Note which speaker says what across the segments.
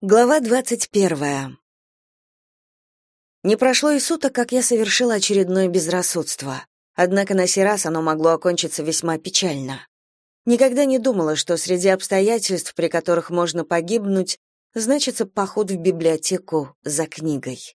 Speaker 1: Глава двадцать первая. Не прошло и суток, как я совершила очередное безрассудство. Однако на сей раз оно могло окончиться весьма печально. Никогда не думала, что среди обстоятельств, при которых можно погибнуть, значится поход в библиотеку за книгой.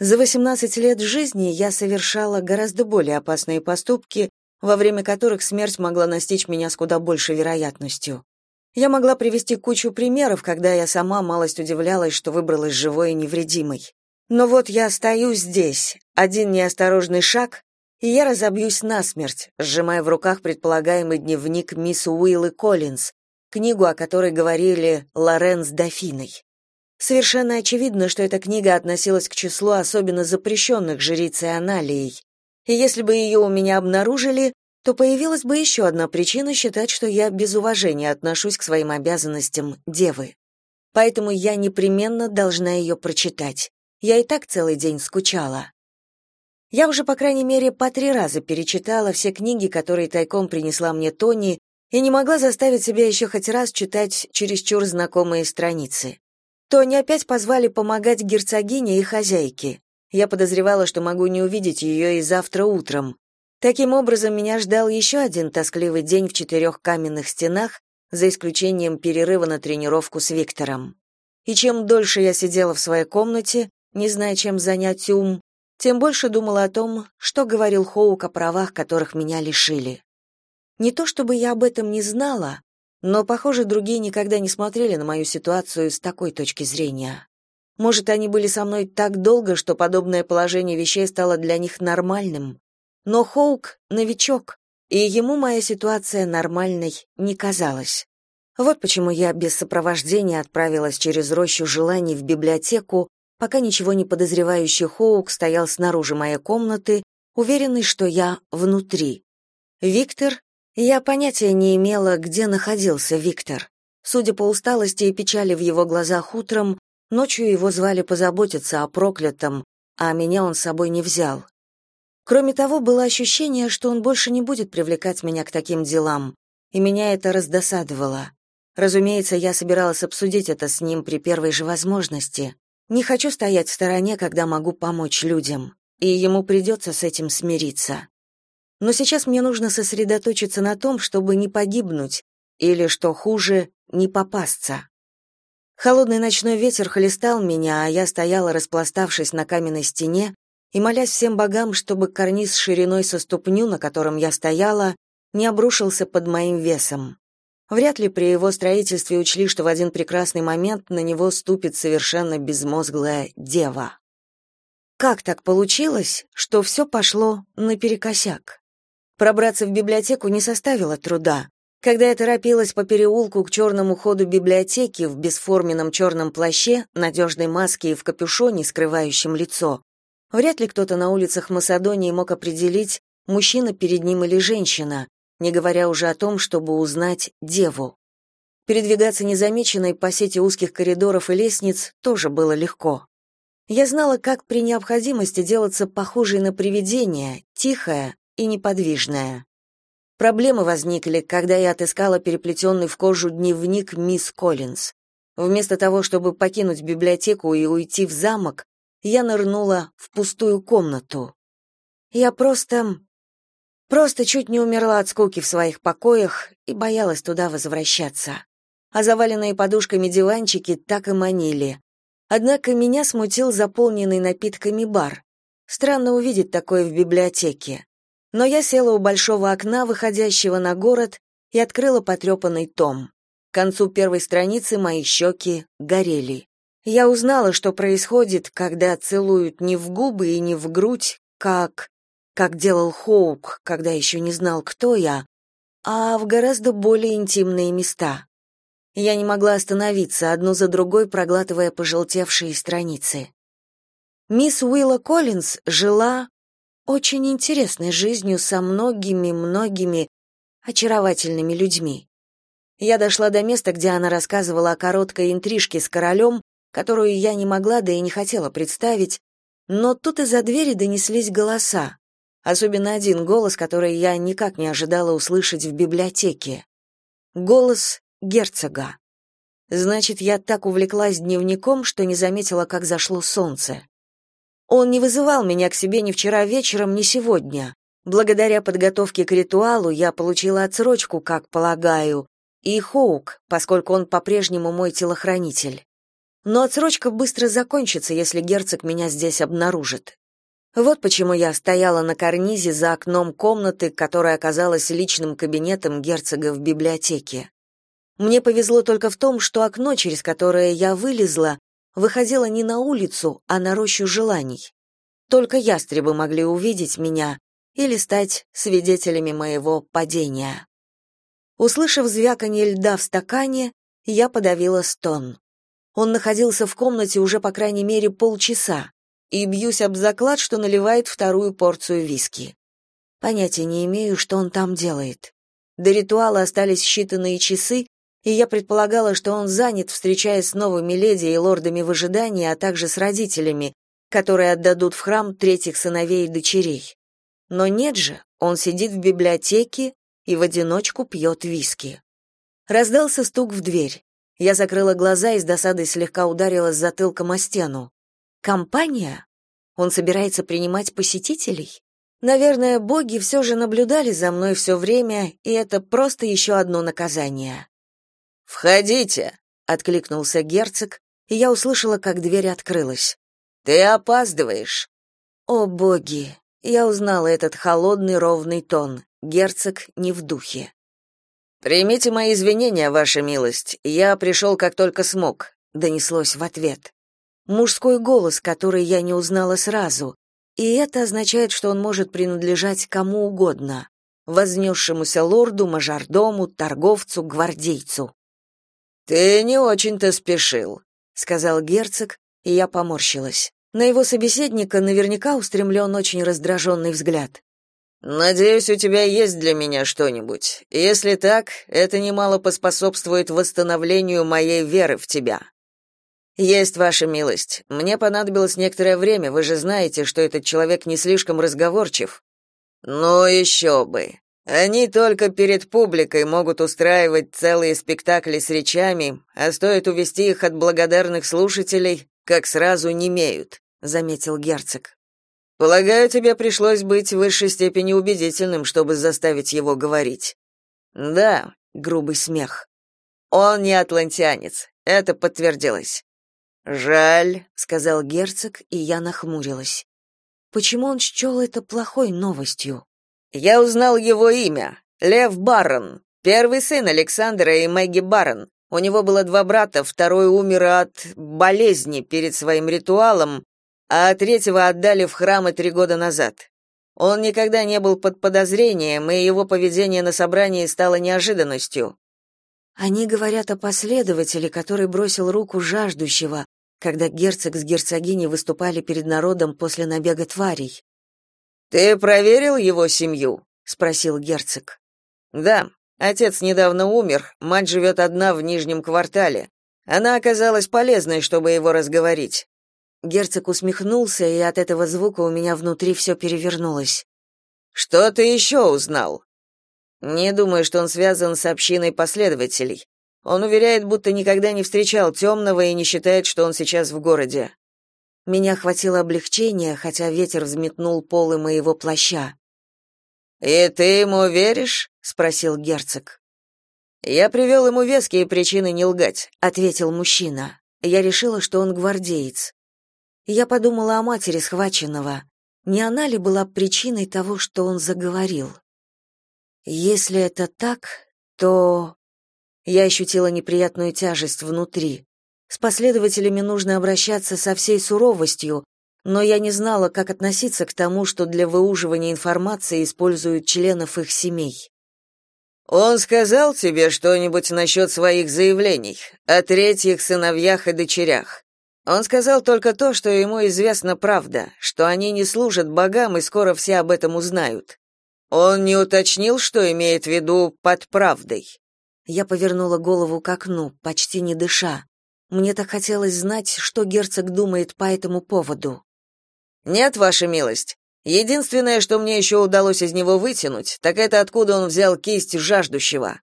Speaker 1: За 18 лет жизни я совершала гораздо более опасные поступки, во время которых смерть могла настичь меня с куда большей вероятностью. Я могла привести кучу примеров, когда я сама малость удивлялась, что выбралась живой и невредимой. Но вот я стою здесь, один неосторожный шаг, и я разобьюсь насмерть, сжимая в руках предполагаемый дневник мисс Уиллы Коллинз, книгу, о которой говорили Лорен с Дофиной. Совершенно очевидно, что эта книга относилась к числу особенно запрещенных жрицей Аналией. И если бы ее у меня обнаружили, то появилась бы еще одна причина считать, что я без уважения отношусь к своим обязанностям девы. Поэтому я непременно должна ее прочитать. Я и так целый день скучала. Я уже, по крайней мере, по три раза перечитала все книги, которые тайком принесла мне Тони, и не могла заставить себя еще хоть раз читать чересчур знакомые страницы. Тони опять позвали помогать герцогине и хозяйке. Я подозревала, что могу не увидеть ее и завтра утром. Таким образом, меня ждал еще один тоскливый день в четырех каменных стенах, за исключением перерыва на тренировку с Виктором. И чем дольше я сидела в своей комнате, не зная, чем занять ум, тем больше думала о том, что говорил Хоук о правах, которых меня лишили. Не то чтобы я об этом не знала, но, похоже, другие никогда не смотрели на мою ситуацию с такой точки зрения. Может, они были со мной так долго, что подобное положение вещей стало для них нормальным, но Хоук — новичок, и ему моя ситуация нормальной не казалась. Вот почему я без сопровождения отправилась через рощу желаний в библиотеку, пока ничего не подозревающий Хоук стоял снаружи моей комнаты, уверенный, что я внутри. Виктор? Я понятия не имела, где находился Виктор. Судя по усталости и печали в его глазах утром, ночью его звали позаботиться о проклятом, а меня он с собой не взял. Кроме того, было ощущение, что он больше не будет привлекать меня к таким делам, и меня это раздосадовало. Разумеется, я собиралась обсудить это с ним при первой же возможности. Не хочу стоять в стороне, когда могу помочь людям, и ему придется с этим смириться. Но сейчас мне нужно сосредоточиться на том, чтобы не погибнуть, или, что хуже, не попасться. Холодный ночной ветер хлестал меня, а я стояла, распластавшись на каменной стене, и молясь всем богам, чтобы карниз шириной со ступню, на котором я стояла, не обрушился под моим весом. Вряд ли при его строительстве учли, что в один прекрасный момент на него ступит совершенно безмозглая дева. Как так получилось, что все пошло наперекосяк? Пробраться в библиотеку не составило труда. Когда я торопилась по переулку к черному ходу библиотеки в бесформенном черном плаще, надежной маске и в капюшоне, скрывающем лицо, Вряд ли кто-то на улицах Масадонии мог определить, мужчина перед ним или женщина, не говоря уже о том, чтобы узнать деву. Передвигаться незамеченной по сети узких коридоров и лестниц тоже было легко. Я знала, как при необходимости делаться похожей на привидение, тихая и неподвижная. Проблемы возникли, когда я отыскала переплетенный в кожу дневник мисс Коллинз. Вместо того, чтобы покинуть библиотеку и уйти в замок, я нырнула в пустую комнату. Я просто... просто чуть не умерла от скуки в своих покоях и боялась туда возвращаться. А заваленные подушками диванчики так и манили. Однако меня смутил заполненный напитками бар. Странно увидеть такое в библиотеке. Но я села у большого окна, выходящего на город, и открыла потрепанный том. К концу первой страницы мои щеки горели. Я узнала, что происходит, когда целуют не в губы и не в грудь, как как делал Хоук, когда еще не знал, кто я, а в гораздо более интимные места. Я не могла остановиться, одну за другой проглатывая пожелтевшие страницы. Мисс Уилла Коллинз жила очень интересной жизнью со многими-многими очаровательными людьми. Я дошла до места, где она рассказывала о короткой интрижке с королем, которую я не могла, да и не хотела представить, но тут из-за двери донеслись голоса, особенно один голос, который я никак не ожидала услышать в библиотеке. Голос герцога. Значит, я так увлеклась дневником, что не заметила, как зашло солнце. Он не вызывал меня к себе ни вчера вечером, ни сегодня. Благодаря подготовке к ритуалу я получила отсрочку, как полагаю, и Хоук, поскольку он по-прежнему мой телохранитель. Но отсрочка быстро закончится, если герцог меня здесь обнаружит. Вот почему я стояла на карнизе за окном комнаты, которая оказалась личным кабинетом герцога в библиотеке. Мне повезло только в том, что окно, через которое я вылезла, выходило не на улицу, а на рощу желаний. Только ястребы могли увидеть меня или стать свидетелями моего падения. Услышав звяканье льда в стакане, я подавила стон. Он находился в комнате уже по крайней мере полчаса, и бьюсь об заклад, что наливает вторую порцию виски. Понятия не имею, что он там делает. До ритуала остались считанные часы, и я предполагала, что он занят, встречаясь с новыми леди и лордами в ожидании, а также с родителями, которые отдадут в храм третьих сыновей и дочерей. Но нет же, он сидит в библиотеке и в одиночку пьет виски. Раздался стук в дверь. Я закрыла глаза и с досадой слегка ударила с затылком о стену. Компания? Он собирается принимать посетителей? Наверное, боги все же наблюдали за мной все время, и это просто еще одно наказание.
Speaker 2: «Входите!» — откликнулся герцог, и я услышала, как дверь открылась. «Ты опаздываешь!»
Speaker 1: О, боги! Я узнала этот холодный ровный тон. Герцог не в духе.
Speaker 2: Примите мои извинения, ваша милость. Я пришел, как только смог,
Speaker 1: донеслось в ответ. Мужской голос, который я не узнала сразу, и это означает, что он может принадлежать кому угодно: вознесшемуся лорду, мажордому, торговцу, гвардейцу.
Speaker 2: Ты не очень-то спешил,
Speaker 1: сказал герцог, и я поморщилась. На его собеседника наверняка устремлен очень раздраженный взгляд.
Speaker 2: Надеюсь, у тебя есть для меня что-нибудь. Если так, это немало поспособствует восстановлению моей веры в тебя. Есть ваша милость. Мне понадобилось некоторое время, вы же знаете, что этот человек не слишком разговорчив. Ну еще бы. Они только перед публикой могут устраивать целые спектакли с речами, а стоит увести их от благодарных слушателей, как сразу немеют, заметил герцог. Полагаю, тебе пришлось быть в высшей степени убедительным, чтобы заставить его говорить. Да, грубый смех. Он не атлантианец. Это подтвердилось. Жаль, сказал герцог, и я нахмурилась.
Speaker 1: Почему он счел это плохой новостью?
Speaker 2: Я узнал его имя. Лев Барон, первый сын Александра и Мэгги Барон. У него было два брата, второй умер от болезни перед своим ритуалом, а третьего отдали в храмы три года назад. Он никогда не был под подозрением, и его поведение на собрании стало неожиданностью.
Speaker 1: Они говорят о последователе, который бросил руку жаждущего, когда герцог с герцогиней выступали перед народом после набега тварей.
Speaker 2: Ты проверил его семью? спросил герцог. Да, отец недавно умер, мать живет одна в нижнем квартале. Она оказалась полезной, чтобы его разговорить.
Speaker 1: Герцог усмехнулся, и от этого звука у меня внутри все перевернулось.
Speaker 2: Что ты еще узнал? Не думаю, что он связан с общиной последователей. Он уверяет, будто никогда не встречал темного и не считает, что он сейчас в городе.
Speaker 1: Меня хватило облегчения, хотя ветер взметнул полы моего плаща.
Speaker 2: «И ты ему веришь?» — спросил герцог. «Я привел ему веские причины не лгать», — ответил мужчина.
Speaker 1: Я решила, что он гвардеец. Я подумала о матери схваченного. Не она ли была причиной того, что он заговорил? Если это так, то... Я ощутила неприятную тяжесть внутри. С последователями нужно обращаться со всей суровостью, но я не знала, как относиться к тому, что для выуживания информации используют членов их семей.
Speaker 2: Он сказал тебе что-нибудь насчет своих заявлений о третьих сыновьях и дочерях? Он сказал только то, что ему известна правда, что они не служат богам и скоро все об этом узнают. Он не уточнил, что имеет в виду под правдой.
Speaker 1: Я повернула голову к окну, почти не дыша. Мне так хотелось знать, что герцог думает по этому поводу.
Speaker 2: Нет, ваша милость. Единственное, что мне еще удалось из него вытянуть, так это откуда он взял кисть жаждущего.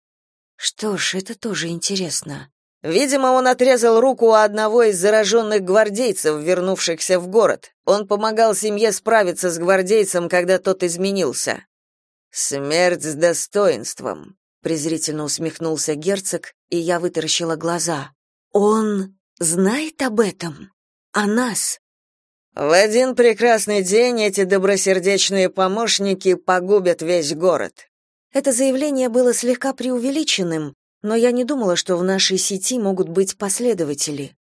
Speaker 1: Что ж, это тоже интересно.
Speaker 2: Видимо, он отрезал руку у одного из зараженных гвардейцев, вернувшихся в город. Он помогал семье справиться с гвардейцем, когда тот изменился. Смерть с достоинством, презрительно усмехнулся герцог, и я вытаращила глаза.
Speaker 1: Он знает об этом? О нас?
Speaker 2: В один прекрасный день эти добросердечные помощники погубят весь город.
Speaker 1: Это заявление было слегка преувеличенным, но я не думала, что в нашей сети могут быть последователи.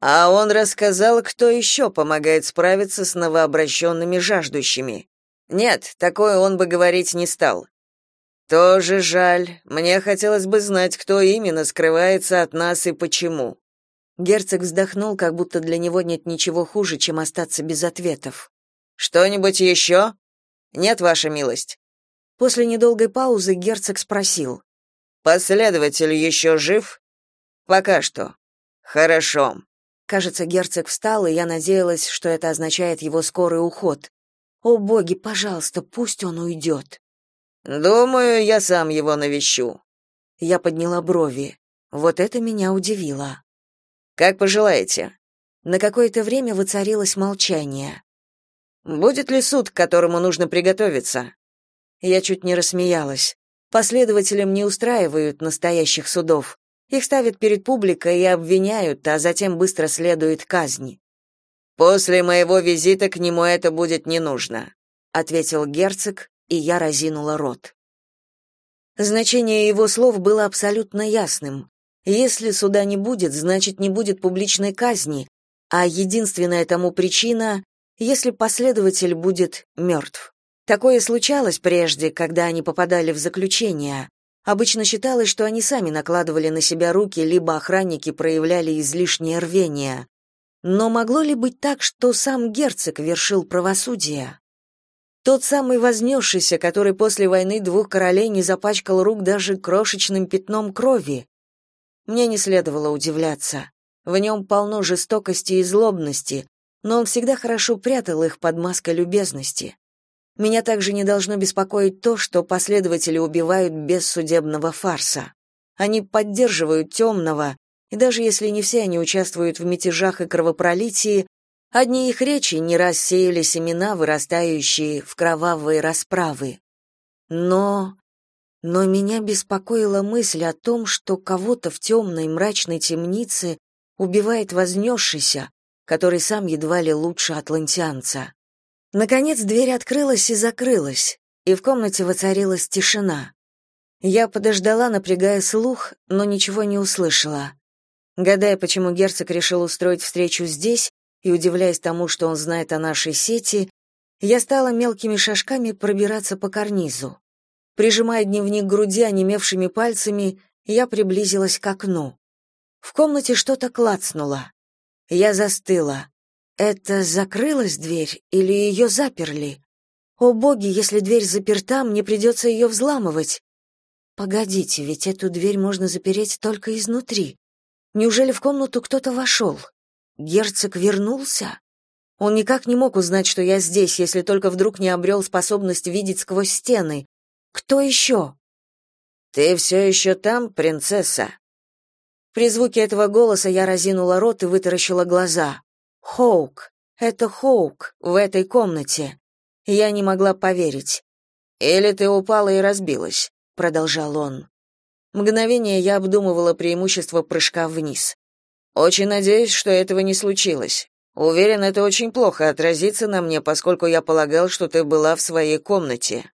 Speaker 2: А он рассказал, кто еще помогает справиться с новообращенными жаждущими. Нет, такое он бы говорить не стал. Тоже жаль. Мне хотелось бы знать, кто именно скрывается от нас и почему.
Speaker 1: Герцог вздохнул, как будто для него нет ничего хуже, чем остаться без ответов.
Speaker 2: Что-нибудь еще?» «Нет, ваша милость».
Speaker 1: После недолгой паузы герцог спросил:
Speaker 2: Последователь еще жив? Пока что. Хорошо.
Speaker 1: Кажется, герцог встал, и я надеялась, что это означает его скорый уход. О боги, пожалуйста, пусть он уйдет.
Speaker 2: Думаю, я сам его навещу.
Speaker 1: Я подняла брови. Вот это меня удивило.
Speaker 2: Как пожелаете.
Speaker 1: На какое-то время воцарилось молчание.
Speaker 2: Будет ли суд, к которому нужно приготовиться?
Speaker 1: Я чуть не рассмеялась. Последователям не устраивают настоящих судов. Их ставят перед публикой и обвиняют, а затем быстро следует казнь.
Speaker 2: После моего визита к нему это будет не нужно,
Speaker 1: ответил герцог, и я разинула рот. Значение его слов было абсолютно ясным. Если суда не будет, значит, не будет публичной казни, а единственная тому причина, если последователь будет мертв. Такое случалось прежде, когда они попадали в заключение. Обычно считалось, что они сами накладывали на себя руки, либо охранники проявляли излишнее рвение. Но могло ли быть так, что сам герцог вершил правосудие? Тот самый вознесшийся, который после войны двух королей не запачкал рук даже крошечным пятном крови. Мне не следовало удивляться. В нем полно жестокости и злобности, но он всегда хорошо прятал их под маской любезности. Меня также не должно беспокоить то, что последователи убивают без судебного фарса. Они поддерживают темного, и даже если не все они участвуют в мятежах и кровопролитии, одни их речи не раз сеяли семена, вырастающие в кровавые расправы. Но... Но меня беспокоила мысль о том, что кого-то в темной мрачной темнице убивает вознесшийся, который сам едва ли лучше атлантианца. Наконец дверь открылась и закрылась, и в комнате воцарилась тишина. Я подождала, напрягая слух, но ничего не услышала. Гадая, почему герцог решил устроить встречу здесь, и удивляясь тому, что он знает о нашей сети, я стала мелкими шажками пробираться по карнизу. Прижимая дневник к груди онемевшими пальцами, я приблизилась к окну. В комнате что-то клацнуло. Я застыла. Это закрылась дверь или ее заперли? О боги, если дверь заперта, мне придется ее взламывать. Погодите, ведь эту дверь можно запереть только изнутри. Неужели в комнату кто-то вошел? Герцог вернулся? Он никак не мог узнать, что я здесь, если только вдруг не обрел способность видеть сквозь стены. Кто еще?»
Speaker 2: «Ты все еще там, принцесса?»
Speaker 1: При звуке этого голоса я разинула рот и вытаращила глаза. Хоук. Это Хоук в этой комнате. Я не могла поверить.
Speaker 2: Или ты упала и разбилась, продолжал он.
Speaker 1: Мгновение я обдумывала преимущество прыжка вниз.
Speaker 2: Очень надеюсь, что этого не случилось. Уверен, это очень плохо отразится на мне, поскольку я полагал, что ты была в своей комнате.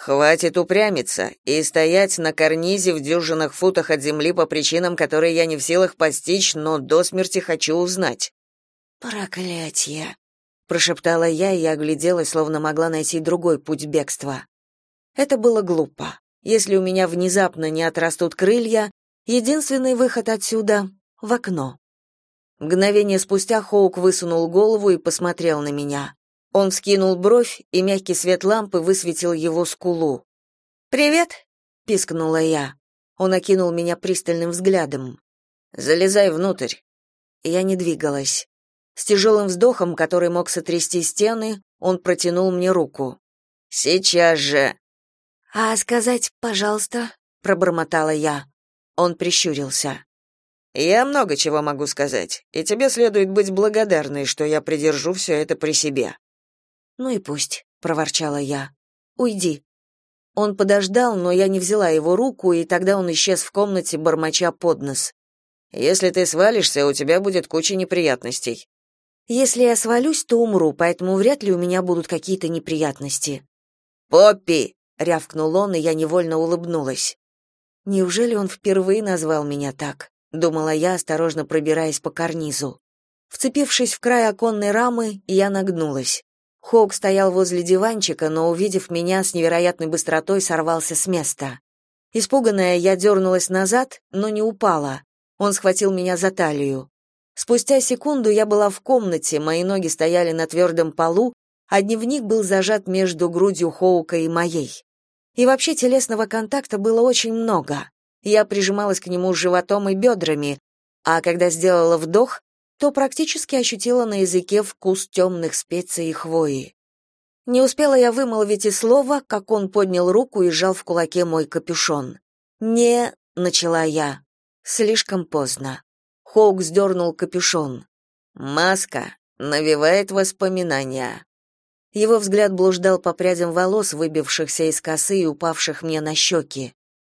Speaker 2: Хватит упрямиться и стоять на карнизе в дюжинах футах от земли по причинам, которые я не в силах постичь, но до смерти хочу узнать.
Speaker 1: Проклятье, прошептала я и огляделась, словно могла найти другой путь бегства. Это было глупо. Если у меня внезапно не отрастут крылья, единственный выход отсюда в окно. Мгновение спустя Хоук высунул голову и посмотрел на меня. Он вскинул бровь, и мягкий свет лампы высветил его скулу. «Привет!» — пискнула я. Он окинул меня пристальным взглядом.
Speaker 2: «Залезай внутрь».
Speaker 1: Я не двигалась. С тяжелым вздохом, который мог сотрясти стены, он протянул мне руку.
Speaker 2: «Сейчас же!»
Speaker 1: «А сказать, пожалуйста?» — пробормотала я. Он прищурился.
Speaker 2: Я много чего могу сказать, и тебе следует быть благодарной, что я придержу все это при себе.
Speaker 1: Ну и пусть, проворчала я. Уйди. Он подождал, но я не взяла его руку, и тогда он исчез в комнате, бормоча под нос.
Speaker 2: Если ты свалишься, у тебя будет куча неприятностей.
Speaker 1: Если я свалюсь, то умру, поэтому вряд ли у меня будут какие-то неприятности.
Speaker 2: Поппи,
Speaker 1: рявкнул он, и я невольно улыбнулась. Неужели он впервые назвал меня так? думала я, осторожно пробираясь по карнизу. Вцепившись в край оконной рамы, я нагнулась. Хоук стоял возле диванчика, но, увидев меня, с невероятной быстротой сорвался с места. Испуганная, я дернулась назад, но не упала. Он схватил меня за талию. Спустя секунду я была в комнате, мои ноги стояли на твердом полу, а дневник был зажат между грудью Хоука и моей. И вообще телесного контакта было очень много. Я прижималась к нему животом и бедрами, а когда сделала вдох, то практически ощутила на языке вкус темных специй и хвои. Не успела я вымолвить и слова, как он поднял руку и сжал в кулаке мой капюшон. «Не...» — начала я. Слишком поздно. Хоук сдернул капюшон.
Speaker 2: «Маска навевает воспоминания».
Speaker 1: Его взгляд блуждал по прядям волос, выбившихся из косы и упавших мне на щеки.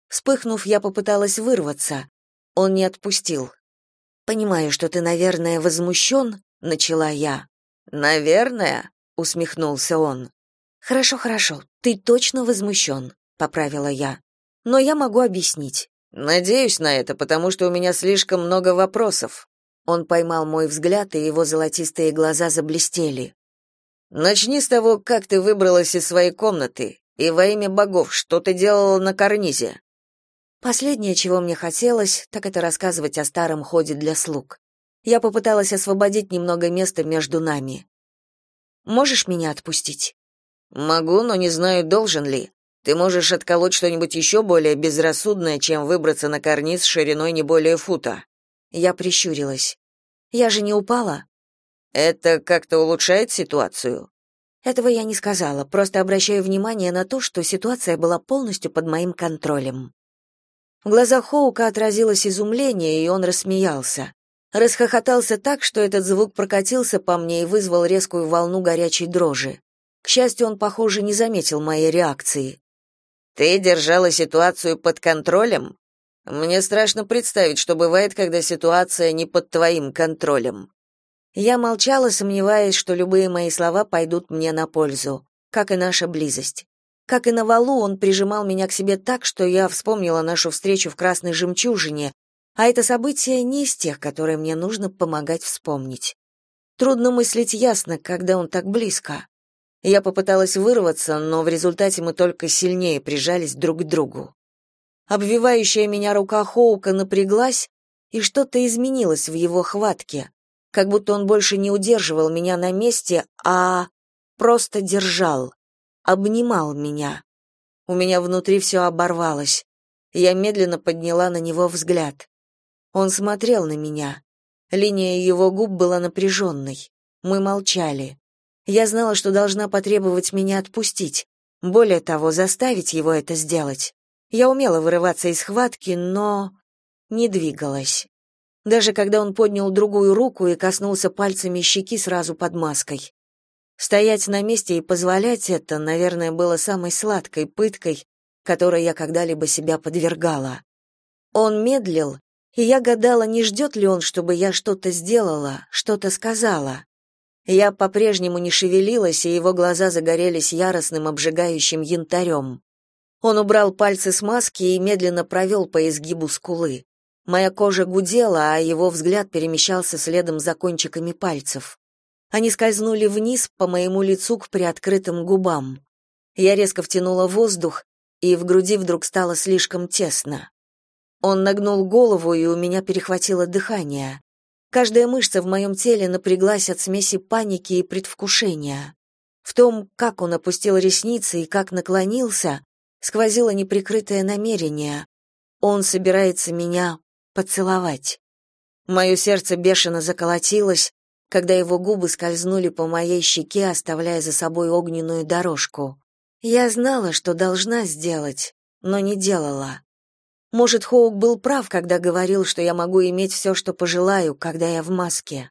Speaker 1: Вспыхнув, я попыталась вырваться. Он не отпустил. «Понимаю, что ты, наверное, возмущен», — начала я.
Speaker 2: «Наверное?»
Speaker 1: — усмехнулся он. «Хорошо, хорошо, ты точно возмущен», — поправила я. «Но я могу объяснить».
Speaker 2: «Надеюсь на это, потому что у меня слишком много вопросов».
Speaker 1: Он поймал мой взгляд, и его золотистые глаза заблестели.
Speaker 2: «Начни с того, как ты выбралась из своей комнаты, и во имя богов, что ты делала на карнизе?»
Speaker 1: Последнее, чего мне хотелось, так это рассказывать о старом ходе для слуг. Я попыталась освободить немного места между нами. Можешь меня отпустить?
Speaker 2: Могу, но не знаю, должен ли. Ты можешь отколоть что-нибудь еще более безрассудное, чем выбраться на карниз шириной не более фута.
Speaker 1: Я прищурилась. Я же не упала.
Speaker 2: Это как-то улучшает ситуацию.
Speaker 1: Этого я не сказала, просто обращаю внимание на то, что ситуация была полностью под моим контролем. В глазах Хоука отразилось изумление, и он рассмеялся. Расхохотался так, что этот звук прокатился по мне и вызвал резкую волну горячей дрожи. К счастью, он, похоже, не заметил моей реакции.
Speaker 2: «Ты держала ситуацию под контролем? Мне страшно представить, что бывает, когда ситуация не под твоим контролем».
Speaker 1: Я молчала, сомневаясь, что любые мои слова пойдут мне на пользу, как и наша близость. Как и на валу, он прижимал меня к себе так, что я вспомнила нашу встречу в Красной Жемчужине, а это событие не из тех, которые мне нужно помогать вспомнить. Трудно мыслить ясно, когда он так близко. Я попыталась вырваться, но в результате мы только сильнее прижались друг к другу. Обвивающая меня рука Хоука напряглась, и что-то изменилось в его хватке, как будто он больше не удерживал меня на месте, а просто держал обнимал меня. У меня внутри все оборвалось. Я медленно подняла на него взгляд. Он смотрел на меня. Линия его губ была напряженной. Мы молчали. Я знала, что должна потребовать меня отпустить. Более того, заставить его это сделать. Я умела вырываться из схватки, но не двигалась. Даже когда он поднял другую руку и коснулся пальцами щеки сразу под маской. Стоять на месте и позволять это, наверное, было самой сладкой пыткой, которой я когда-либо себя подвергала. Он медлил, и я гадала, не ждет ли он, чтобы я что-то сделала, что-то сказала. Я по-прежнему не шевелилась, и его глаза загорелись яростным обжигающим янтарем. Он убрал пальцы с маски и медленно провел по изгибу скулы. Моя кожа гудела, а его взгляд перемещался следом за кончиками пальцев. Они скользнули вниз по моему лицу к приоткрытым губам. Я резко втянула воздух, и в груди вдруг стало слишком тесно. Он нагнул голову, и у меня перехватило дыхание. Каждая мышца в моем теле напряглась от смеси паники и предвкушения. В том, как он опустил ресницы и как наклонился, сквозило неприкрытое намерение. Он собирается меня поцеловать. Мое сердце бешено заколотилось, когда его губы скользнули по моей щеке, оставляя за собой огненную дорожку. Я знала, что должна сделать, но не делала. Может, Хоук был прав, когда говорил, что я могу иметь все, что пожелаю, когда я в маске.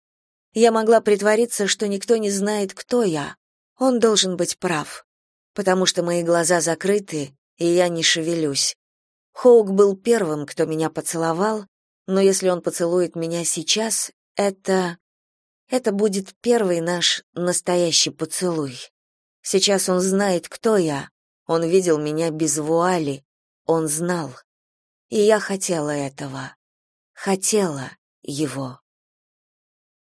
Speaker 1: Я могла притвориться, что никто не знает, кто я. Он должен быть прав, потому что мои глаза закрыты, и я не шевелюсь. Хоук был первым, кто меня поцеловал, но если он поцелует меня сейчас, это... Это будет первый наш настоящий поцелуй. Сейчас он знает, кто я. Он видел меня без вуали. Он знал. И я хотела этого. Хотела его.